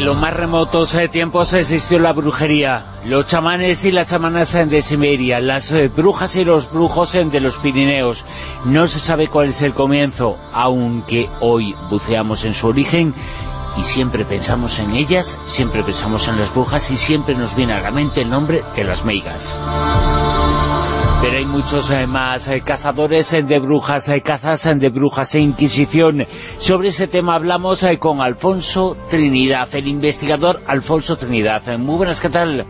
Desde los más remotos tiempos existió la brujería, los chamanes y las chamanas de Siberia, las eh, brujas y los brujos de los Pirineos. No se sabe cuál es el comienzo, aunque hoy buceamos en su origen y siempre pensamos en ellas, siempre pensamos en las brujas y siempre nos viene a la mente el nombre de las meigas. Pero hay muchos eh, más eh, cazadores eh, de brujas, cazas de brujas e inquisición. Sobre ese tema hablamos con Alfonso Trinidad, el investigador Alfonso Trinidad. Muy buenas, ¿qué tal?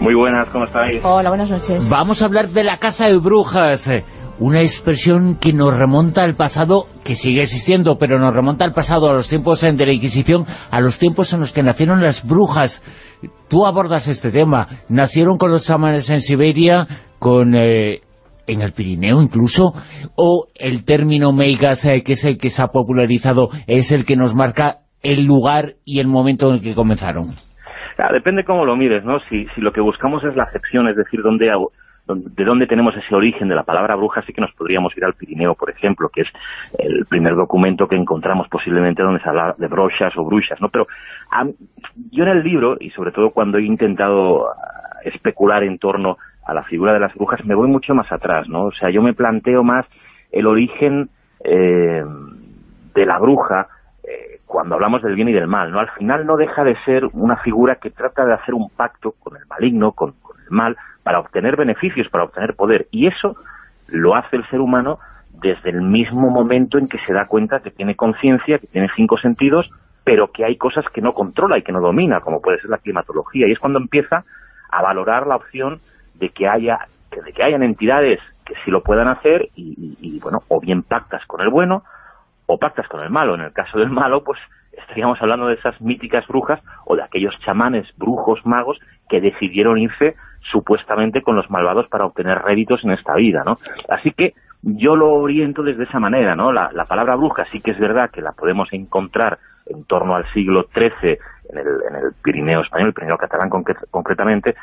Muy buenas, ¿cómo estáis? Hola, buenas noches. Vamos a hablar de la caza de brujas una expresión que nos remonta al pasado, que sigue existiendo, pero nos remonta al pasado, a los tiempos de la Inquisición, a los tiempos en los que nacieron las brujas. Tú abordas este tema. Nacieron con los chamanes en Siberia, con... Eh, en el Pirineo incluso, o el término meigas, eh, que es el que se ha popularizado, es el que nos marca el lugar y el momento en el que comenzaron. depende cómo lo mires, ¿no? Si, si lo que buscamos es la acepción, es decir, dónde de dónde tenemos ese origen de la palabra bruja, sí que nos podríamos ir al Pirineo, por ejemplo, que es el primer documento que encontramos posiblemente donde se habla de brochas o brujas, ¿no? Pero yo en el libro, y sobre todo cuando he intentado ah, especular en torno a la figura de las brujas, me voy mucho más atrás, ¿no? O sea, yo me planteo más el origen eh, de la bruja eh, cuando hablamos del bien y del mal, ¿no? Al final no deja de ser una figura que trata de hacer un pacto con el maligno, con el mal, para obtener beneficios, para obtener poder. Y eso lo hace el ser humano desde el mismo momento en que se da cuenta que tiene conciencia, que tiene cinco sentidos, pero que hay cosas que no controla y que no domina, como puede ser la climatología. Y es cuando empieza a valorar la opción de que haya de que hayan entidades que sí lo puedan hacer y, bueno, o bien pactas con el bueno o pactas con el malo. En el caso del malo, pues estaríamos hablando de esas míticas brujas o de aquellos chamanes, brujos, magos que decidieron irse supuestamente con los malvados para obtener réditos en esta vida, ¿no? Así que yo lo oriento desde esa manera, ¿no? La, palabra bruja sí que es verdad que la podemos encontrar en torno al siglo XIII en el, en el Pirineo español, el Pirineo catalán concretamente,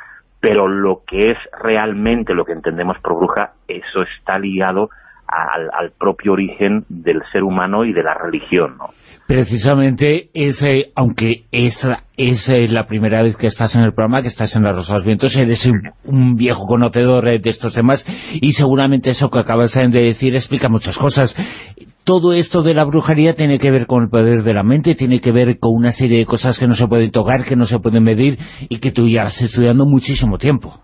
pero lo que es realmente lo que entendemos por bruja, eso está ligado al, propio origen del ser humano y de la religión, ¿no? Precisamente, es, aunque esa es eh, la primera vez que estás en el programa, que estás en Las Rosas Vientos, eres un, viejo conocedor eh, de estos temas y seguramente eso que acabas de decir explica muchas cosas. Todo esto de la brujería tiene que ver con el poder de la mente, tiene que ver con una serie de cosas que no se pueden tocar, que no se pueden medir y que tú ya has estudiando muchísimo tiempo.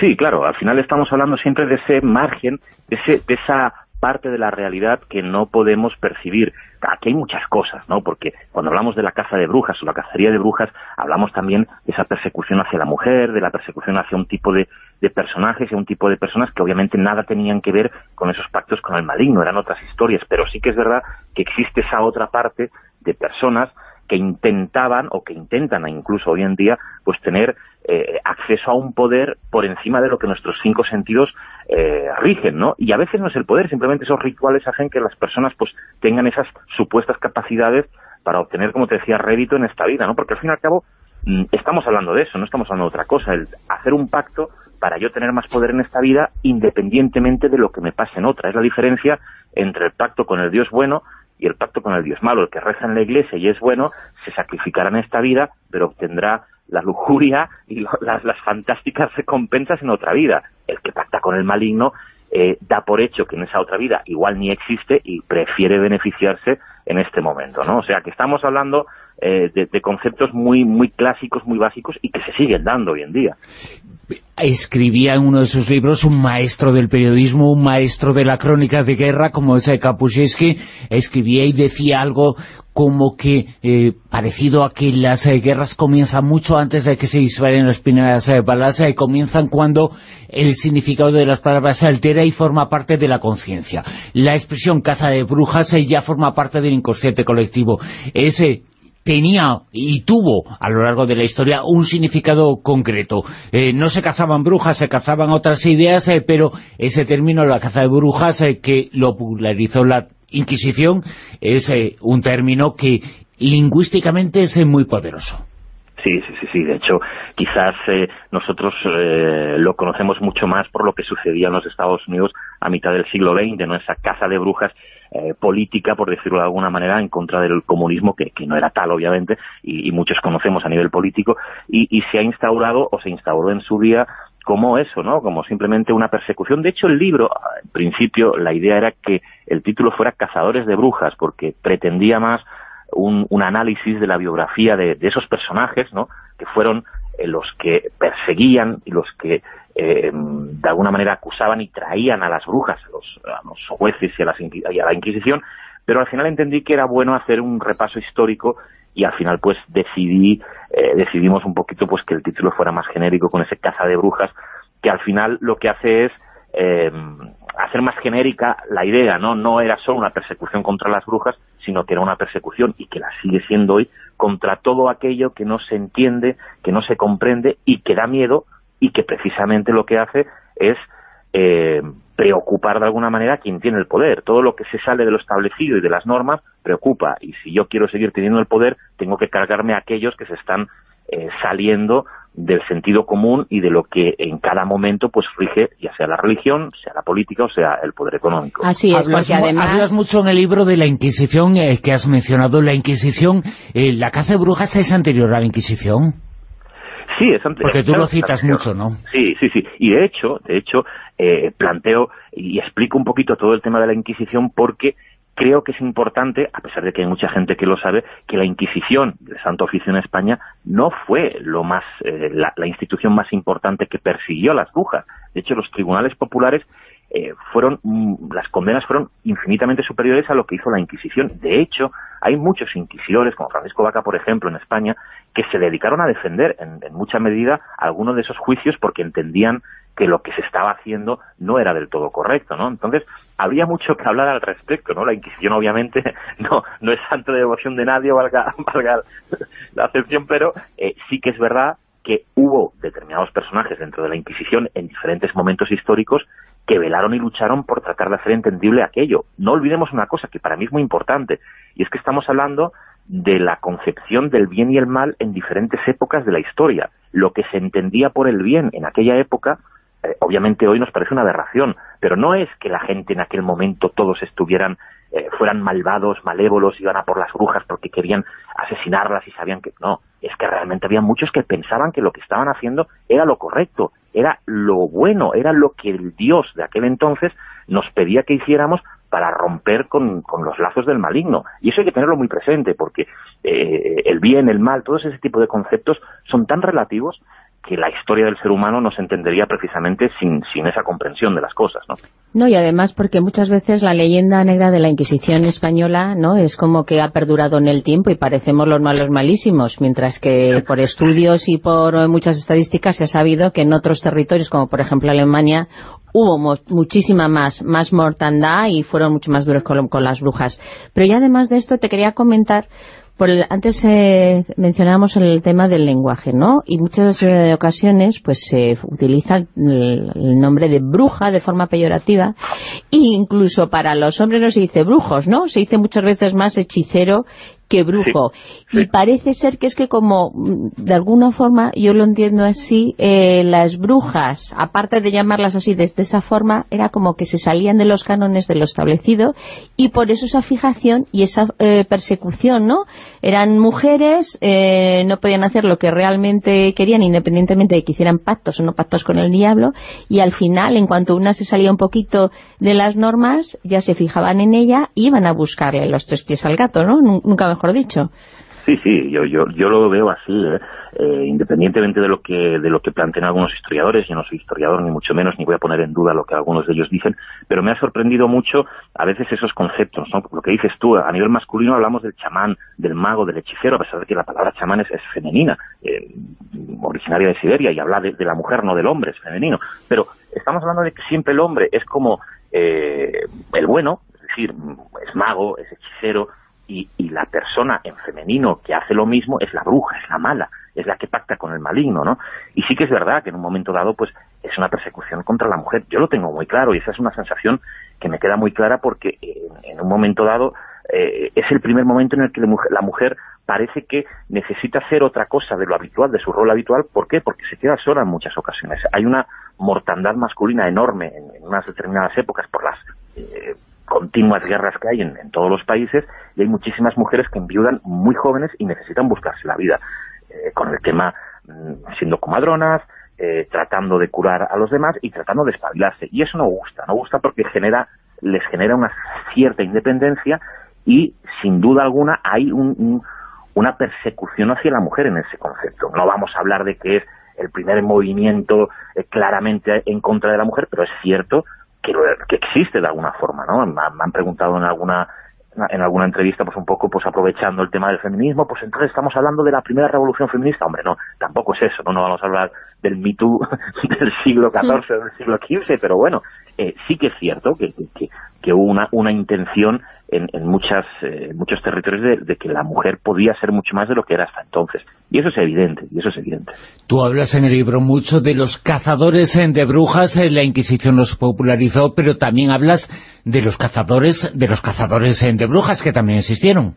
Sí, claro, al final estamos hablando siempre de ese margen, de, ese, de esa parte de la realidad que no podemos percibir. Aquí hay muchas cosas, ¿no? Porque cuando hablamos de la caza de brujas o la cacería de brujas, hablamos también de esa persecución hacia la mujer, de la persecución hacia un tipo de, de personajes y un tipo de personas que obviamente nada tenían que ver con esos pactos con el maligno, eran otras historias, pero sí que es verdad que existe esa otra parte de personas que intentaban o que intentan incluso hoy en día pues tener acceso a un poder por encima de lo que nuestros cinco sentidos eh, rigen, ¿no? Y a veces no es el poder, simplemente esos rituales hacen que las personas pues tengan esas supuestas capacidades para obtener, como te decía, rédito en esta vida, ¿no? Porque al fin y al cabo mm, estamos hablando de eso, no estamos hablando de otra cosa, el hacer un pacto para yo tener más poder en esta vida independientemente de lo que me pase en otra. Es la diferencia entre el pacto con el Dios bueno y el pacto con el Dios malo. El que reza en la iglesia y es bueno, se sacrificará en esta vida, pero obtendrá la lujuria y las, las, fantásticas recompensas en otra vida. El que pacta con el maligno eh, da por hecho que en esa otra vida igual ni existe y prefiere beneficiarse en este momento, ¿no? O sea, que estamos hablando eh, de, conceptos muy muy clásicos, muy básicos y que se siguen dando hoy en día. Escribía en uno de sus libros un maestro del periodismo, un maestro de la crónica de guerra, como es Kapuscinski, escribía y decía algo como que, eh, parecido a que las eh, guerras comienzan mucho antes de que se disparen las primeras balas, comienzan cuando el significado de las palabras se altera y forma parte de la conciencia. La expresión caza de brujas ya forma parte del inconsciente colectivo. Ese tenía y tuvo a lo largo de la historia un significado concreto. Eh, no se cazaban brujas, se cazaban otras ideas, eh, pero ese término, la caza de brujas, eh, que lo popularizó la Inquisición, es un término que lingüísticamente es muy poderoso. Sí, sí, sí, sí. De hecho, quizás nosotros lo conocemos mucho más por lo que sucedía en los Estados Unidos a mitad del siglo XX, ¿no? Esa caza de brujas eh, política, por decirlo de alguna manera, en contra del comunismo, que, no era tal, obviamente, y, muchos conocemos a nivel político, y, y se ha instaurado, o se instauró en su día, como eso, ¿no? Como simplemente una persecución. De hecho, el libro, en principio, la idea era que el título fuera Cazadores de Brujas, porque pretendía más un, análisis de la biografía de, esos personajes, ¿no? Que fueron los que perseguían y los que eh, de alguna manera acusaban y traían a las brujas, a los, jueces y a, la Inquisición, pero al final entendí que era bueno hacer un repaso histórico y al final pues decidí eh, decidimos un poquito pues que el título fuera más genérico con ese caza de brujas que al final lo que hace es eh, hacer más genérica la idea, ¿no? No era solo una persecución contra las brujas, sino que era una persecución, y que la sigue siendo hoy, contra todo aquello que no se entiende, que no se comprende y que da miedo, y que precisamente lo que hace es eh, preocupar de alguna manera a quien tiene el poder. Todo lo que se sale de lo establecido y de las normas preocupa, y si yo quiero seguir teniendo el poder, tengo que cargarme a aquellos que se están eh, saliendo del sentido común y de lo que en cada momento pues rige, ya sea la religión, sea la política o sea el poder económico. Así es, porque además... Hablas mucho en el libro de la Inquisición, eh, que has mencionado, la Inquisición, eh, ¿la caza de brujas es anterior a la Inquisición? Sí, es anterior. Porque tú lo citas mucho, ¿no? Sí, sí, sí. Y de hecho, de hecho, eh, planteo y explico un poquito todo el tema de la Inquisición porque creo que es importante, a pesar de que hay mucha gente que lo sabe, que la Inquisición del Santo Oficio en España no fue lo más eh, la, institución más importante que persiguió a las brujas. De hecho, los tribunales populares eh, fueron mm, las condenas fueron infinitamente superiores a lo que hizo la Inquisición. De hecho, hay muchos inquisidores, como Francisco Vaca, por ejemplo, en España, que se dedicaron a defender en, en mucha medida algunos de esos juicios porque entendían que lo que se estaba haciendo no era del todo correcto, ¿no? Entonces, habría mucho que hablar al respecto, ¿no? La Inquisición, obviamente, no no es santo de devoción de nadie, valga, valga la acepción, pero eh, sí que es verdad que hubo determinados personajes dentro de la Inquisición en diferentes momentos históricos que velaron y lucharon por tratar de hacer entendible aquello. No olvidemos una cosa que para mí es muy importante, y es que estamos hablando de la concepción del bien y el mal en diferentes épocas de la historia. Lo que se entendía por el bien en aquella época eh, obviamente hoy nos parece una aberración, pero no es que la gente en aquel momento todos estuvieran, eh, fueran malvados, malévolos, iban a por las brujas porque querían asesinarlas y sabían que... No, es que realmente había muchos que pensaban que lo que estaban haciendo era lo correcto, era lo bueno, era lo que el Dios de aquel entonces nos pedía que hiciéramos para romper con, los lazos del maligno. Y eso hay que tenerlo muy presente, porque eh, el bien, el mal, todos ese tipo de conceptos son tan relativos que la historia del ser humano no se entendería precisamente sin, sin esa comprensión de las cosas, ¿no? No, y además porque muchas veces la leyenda negra de la Inquisición española no es como que ha perdurado en el tiempo y parecemos los malos malísimos, mientras que por estudios y por muchas estadísticas se ha sabido que en otros territorios, como por ejemplo Alemania, hubo muchísima más, más mortandad y fueron mucho más duros con, con las brujas. Pero ya además de esto te quería comentar por antes eh, mencionábamos el tema del lenguaje, ¿no? Y muchas eh, ocasiones pues se utiliza el, nombre de bruja de forma peyorativa e incluso para los hombres no se dice brujos, ¿no? Se dice muchas veces más hechicero que brujo. Y parece ser que es que como, mm, de alguna forma, yo lo entiendo así, eh, las brujas, aparte de llamarlas así de, esa forma, era como que se salían de los cánones de lo establecido y por eso esa fijación y esa eh, persecución, ¿no? Eran mujeres, eh, no podían hacer lo que realmente querían, independientemente de que hicieran pactos o no pactos con el diablo, y al final, en cuanto una se salía un poquito de las normas, ya se fijaban en ella y iban a buscarle los tres pies al gato, ¿no? Nunca mejor dicho. Sí, sí, yo, yo, yo lo veo así, ¿eh? Eh, independientemente de lo que de lo que plantean algunos historiadores, yo no soy historiador ni mucho menos, ni voy a poner en duda lo que algunos de ellos dicen, pero me ha sorprendido mucho a veces esos conceptos, ¿no? Lo que dices tú, a nivel masculino hablamos del chamán, del mago, del hechicero, a pesar de que la palabra chamán es, femenina, eh, originaria de Siberia, y habla de, de, la mujer, no del hombre, es femenino, pero estamos hablando de que siempre el hombre es como el bueno, es decir, es mago, es hechicero, y, la persona en femenino que hace lo mismo es la bruja, es la mala, es la que pacta con el maligno, ¿no? Y sí que es verdad que en un momento dado, pues, es una persecución contra la mujer. Yo lo tengo muy claro y esa es una sensación que me queda muy clara porque en, un momento dado eh, es el primer momento en el que la mujer, parece que necesita hacer otra cosa de lo habitual, de su rol habitual. ¿Por qué? Porque se queda sola en muchas ocasiones. Hay una mortandad masculina enorme en, unas determinadas épocas por las... Eh, continuas guerras que hay en, todos los países y hay muchísimas mujeres que enviudan muy jóvenes y necesitan buscarse la vida eh, con el tema mm, siendo comadronas, eh, tratando de curar a los demás y tratando de espabilarse. Y eso no gusta, no gusta porque genera les genera una cierta independencia y sin duda alguna hay una persecución hacia la mujer en ese concepto. No vamos a hablar de que es el primer movimiento eh, claramente en contra de la mujer, pero es cierto que, que existe de alguna forma, ¿no? Me, han preguntado en alguna en alguna entrevista, pues un poco pues aprovechando el tema del feminismo, pues entonces estamos hablando de la primera revolución feminista. Hombre, no, tampoco es eso, no, no vamos a hablar del Me Too del siglo XIV o del siglo XV, pero bueno, eh, sí que es cierto que, que, que hubo una, una intención en, en muchas, eh, muchos territorios de, que la mujer podía ser mucho más de lo que era hasta entonces. Y eso es evidente, y eso es evidente. Tú hablas en el libro mucho de los cazadores eh, de brujas, eh, la Inquisición los popularizó, pero también hablas de los cazadores de los cazadores de brujas que también existieron.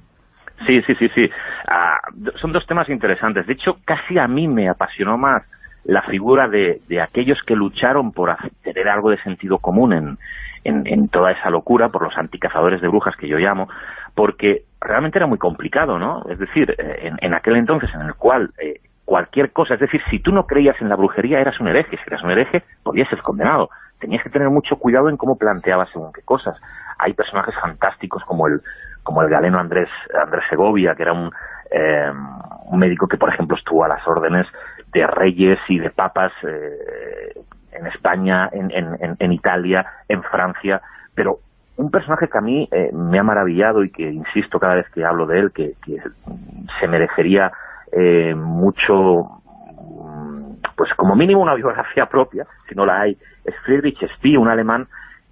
Sí, sí, sí, sí. Ah, son dos temas interesantes. De hecho, casi a mí me apasionó más la figura de, de aquellos que lucharon por tener algo de sentido común en, en, toda esa locura por los anticazadores de brujas que yo llamo, porque realmente era muy complicado, ¿no? Es decir, eh, en, aquel entonces en el cual eh, cualquier cosa, es decir, si tú no creías en la brujería eras un hereje, si eras un hereje podías ser condenado. Tenías que tener mucho cuidado en cómo planteabas según qué cosas. Hay personajes fantásticos como el como el galeno Andrés Andrés Segovia, que era un, eh, un médico que, por ejemplo, estuvo a las órdenes de reyes y de papas en España, en, en, en, Italia, en Francia, pero un personaje que a mí eh, me ha maravillado y que insisto cada vez que hablo de él, que, se merecería eh, mucho, mm, pues como mínimo una biografía propia, si no la hay, es Friedrich Spee, un alemán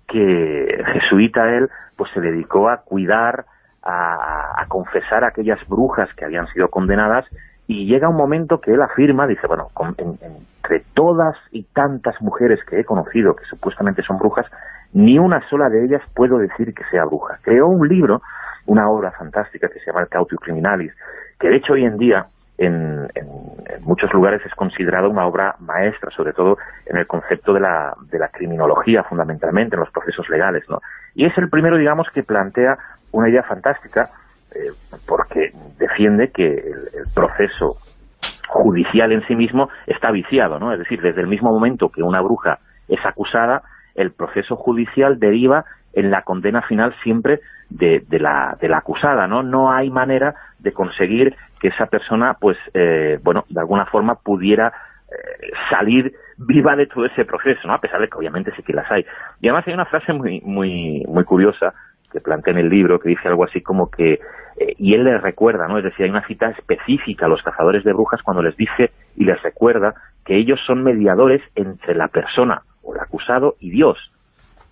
que, jesuita él, pues se dedicó a cuidar, a, a confesar a aquellas brujas que habían sido condenadas y llega un momento que él afirma, dice, bueno, entre todas y tantas mujeres que he conocido que supuestamente son brujas, ni una sola de ellas puedo decir que sea bruja. Creó un libro, una obra fantástica que se llama El Cautio Criminalis, que de hecho hoy en día en, muchos lugares es considerada una obra maestra, sobre todo en el concepto de la, de la criminología, fundamentalmente, en los procesos legales, ¿no? Y es el primero, digamos, que plantea una idea fantástica eh, porque defiende que el, proceso judicial en sí mismo está viciado, ¿no? Es decir, desde el mismo momento que una bruja es acusada, el proceso judicial deriva en la condena final siempre de, la, de la acusada, ¿no? No hay manera de conseguir que esa persona, pues, eh, bueno, de alguna forma pudiera eh, salir viva de todo ese proceso, ¿no? A pesar de que obviamente sí que las hay. Y además hay una frase muy, muy, muy curiosa que plantea en el libro, que dice algo así como que, eh, y él les recuerda, ¿no? Es decir, hay una cita específica a los cazadores de brujas cuando les dice y les recuerda que ellos son mediadores entre la persona o el acusado y Dios,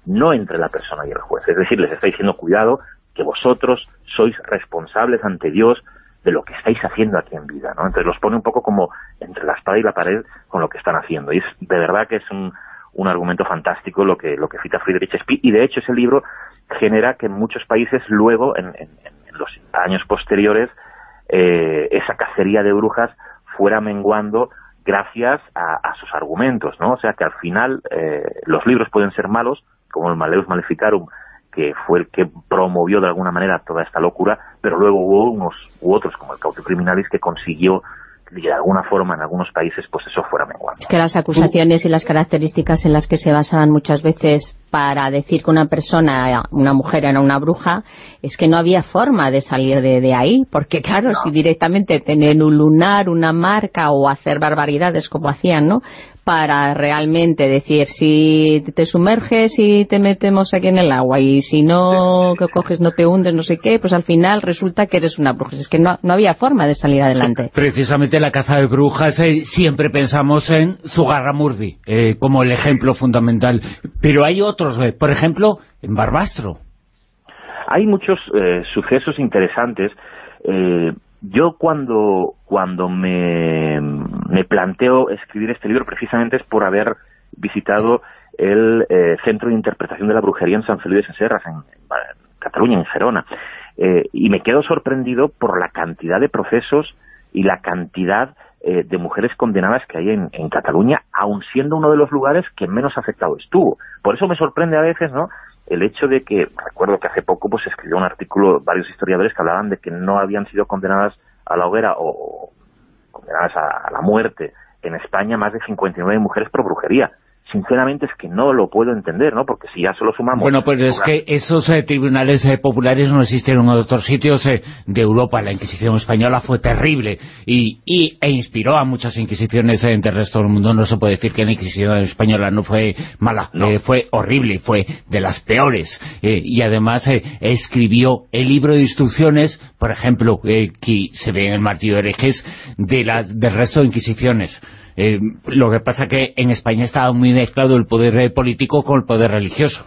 no entre la persona y el juez. Es decir, les está diciendo, cuidado, que vosotros sois responsables ante Dios de lo que estáis haciendo aquí en vida, ¿no? Entonces los pone un poco como entre la espada y la pared con lo que están haciendo. Y es de verdad que es un, un argumento fantástico lo que, lo que cita Friedrich Spee, y de hecho ese libro genera que en muchos países luego, en, los años posteriores, eh, esa cacería de brujas fuera menguando gracias a, sus argumentos, ¿no? O sea que al final eh, los libros pueden ser malos, como el Maleus Maleficarum, que fue el que promovió de alguna manera toda esta locura, pero luego hubo unos u otros, como el Cautio Criminalis, que consiguió y de alguna forma en algunos países pues eso fuera menguando. Que las acusaciones y las características en las que se basaban muchas veces para decir que una persona, una mujer era una bruja, es que no había forma de salir de, ahí, porque claro, si directamente tener un lunar, una marca o hacer barbaridades como hacían, ¿no? Para realmente decir si te sumerges y te metemos aquí en el agua y si no que coges no te hundes, no sé qué, pues al final resulta que eres una bruja. Es que no, había forma de salir adelante. Precisamente la caza de brujas eh, siempre pensamos en Zugarramurdi eh, como el ejemplo fundamental, pero hay otros, eh, por ejemplo, en Barbastro. Hay muchos sucesos interesantes yo cuando, cuando me, planteo escribir este libro precisamente es por haber visitado el eh, Centro de Interpretación de la Brujería en San Felipe de Serras, en, Cataluña, en Gerona. Eh, y me quedo sorprendido por la cantidad de procesos y la cantidad eh, de mujeres condenadas que hay en, en, Cataluña, aun siendo uno de los lugares que menos afectado estuvo. Por eso me sorprende a veces, ¿no?, el hecho de que, recuerdo que hace poco pues escribió un artículo varios historiadores que hablaban de que no habían sido condenadas a la hoguera o condenadas a, a la muerte en España más de 59 mujeres por brujería sinceramente es que no lo puedo entender, ¿no? Porque si ya solo sumamos... Bueno, pues es que esos eh, tribunales eh, populares no existieron en otros sitios eh, de Europa. La Inquisición española fue terrible y, e inspiró a muchas inquisiciones del resto del mundo. No se puede decir que la Inquisición española no fue mala, fue horrible, fue de las peores. y además escribió el libro de instrucciones, por ejemplo, que se ve en el Martillo de Herejes, de las, del resto de inquisiciones. Eh, lo que pasa que en España estaba muy mezclado el poder político con el poder religioso.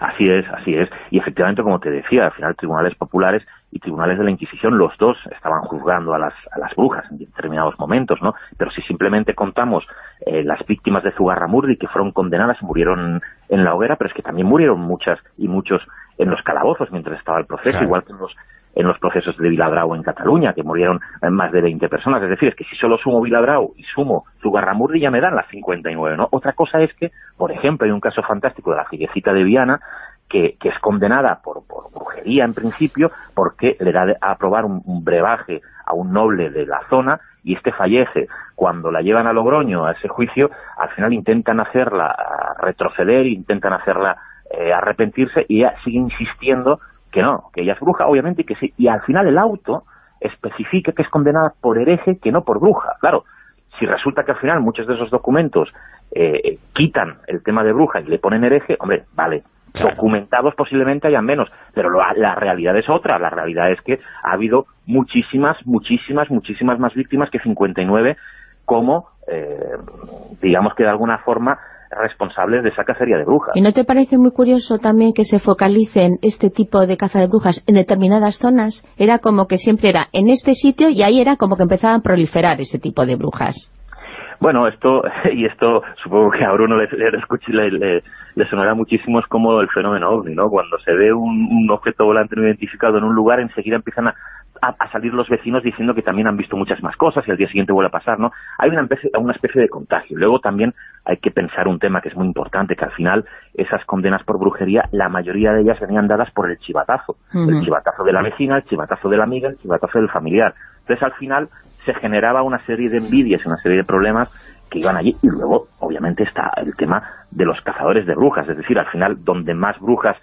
Así es, así es. Y efectivamente, como te decía, al final tribunales populares y tribunales de la Inquisición, los dos estaban juzgando a las, a las brujas en determinados momentos, ¿no? Pero si simplemente contamos eh, las víctimas de Zugarramurdi que fueron condenadas murieron en la hoguera, pero es que también murieron muchas y muchos en los calabozos mientras estaba el proceso, igual que en los en los procesos de Viladrau en Cataluña, que murieron más de 20 personas. Es decir, es que si solo sumo Viladrau y sumo Zugarramurdi ya me dan las 59, ¿no? Otra cosa es que, por ejemplo, hay un caso fantástico de la figuecita de Viana, que, es condenada por, brujería en principio, porque le da a aprobar un, brebaje a un noble de la zona y este fallece. Cuando la llevan a Logroño a ese juicio, al final intentan hacerla retroceder, intentan hacerla eh, arrepentirse y ella sigue insistiendo que no, que ella es bruja, obviamente, y que sí. Y al final el auto especifica que es condenada por hereje, que no por bruja. Claro, si resulta que al final muchos de esos documentos eh, quitan el tema de bruja y le ponen hereje, hombre, vale, documentados posiblemente hayan menos, pero la realidad es otra, la realidad es que ha habido muchísimas, muchísimas, muchísimas más víctimas que 59 como, eh, digamos que de alguna forma responsables de esa cacería de brujas. ¿Y no te parece muy curioso también que se focalicen este tipo de caza de brujas en determinadas zonas? Era como que siempre era en este sitio y ahí era como que empezaban a proliferar ese tipo de brujas. Bueno, esto, y esto supongo que a Bruno le, le, le, le, sonará muchísimo, es como el fenómeno OVNI, ¿no? Cuando se ve un, un objeto volante no identificado en un lugar, enseguida empiezan a, a, salir los vecinos diciendo que también han visto muchas más cosas y al día siguiente vuelve a pasar, ¿no? Hay una especie, una especie de contagio. Luego también hay que pensar un tema que es muy importante, que al final esas condenas por brujería, la mayoría de ellas venían dadas por el chivatazo. El chivatazo de la vecina, el chivatazo de la amiga, el chivatazo del familiar. Entonces al final se generaba una serie de envidias, una serie de problemas que iban allí. Y luego, obviamente, está el tema de los cazadores de brujas. Es decir, al final, donde más brujas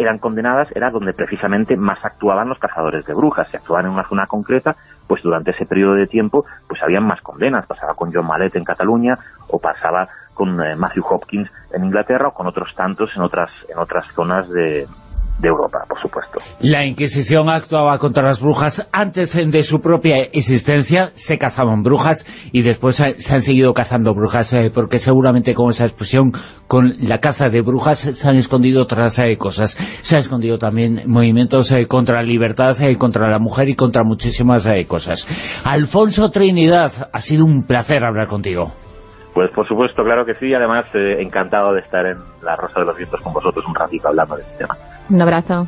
eran condenadas era donde precisamente más actuaban los cazadores de brujas. Si actuaban en una zona concreta, pues durante ese periodo de tiempo pues habían más condenas. Pasaba con John Mallet en Cataluña o pasaba con eh, Matthew Hopkins en Inglaterra o con otros tantos en otras, en otras zonas de, de Europa, por supuesto. La Inquisición actuaba contra las brujas antes de su propia existencia, se cazaban brujas y después se han seguido cazando brujas, eh, porque seguramente con esa expresión, con la caza de brujas, se han escondido otras eh, cosas. Se han escondido también movimientos eh, contra la libertad, contra la mujer y contra muchísimas cosas. Alfonso Trinidad, ha sido un placer hablar contigo. Pues por supuesto, claro que sí, además encantado de estar en La Rosa de los Vientos con vosotros un ratito hablando de este tema. Un abrazo.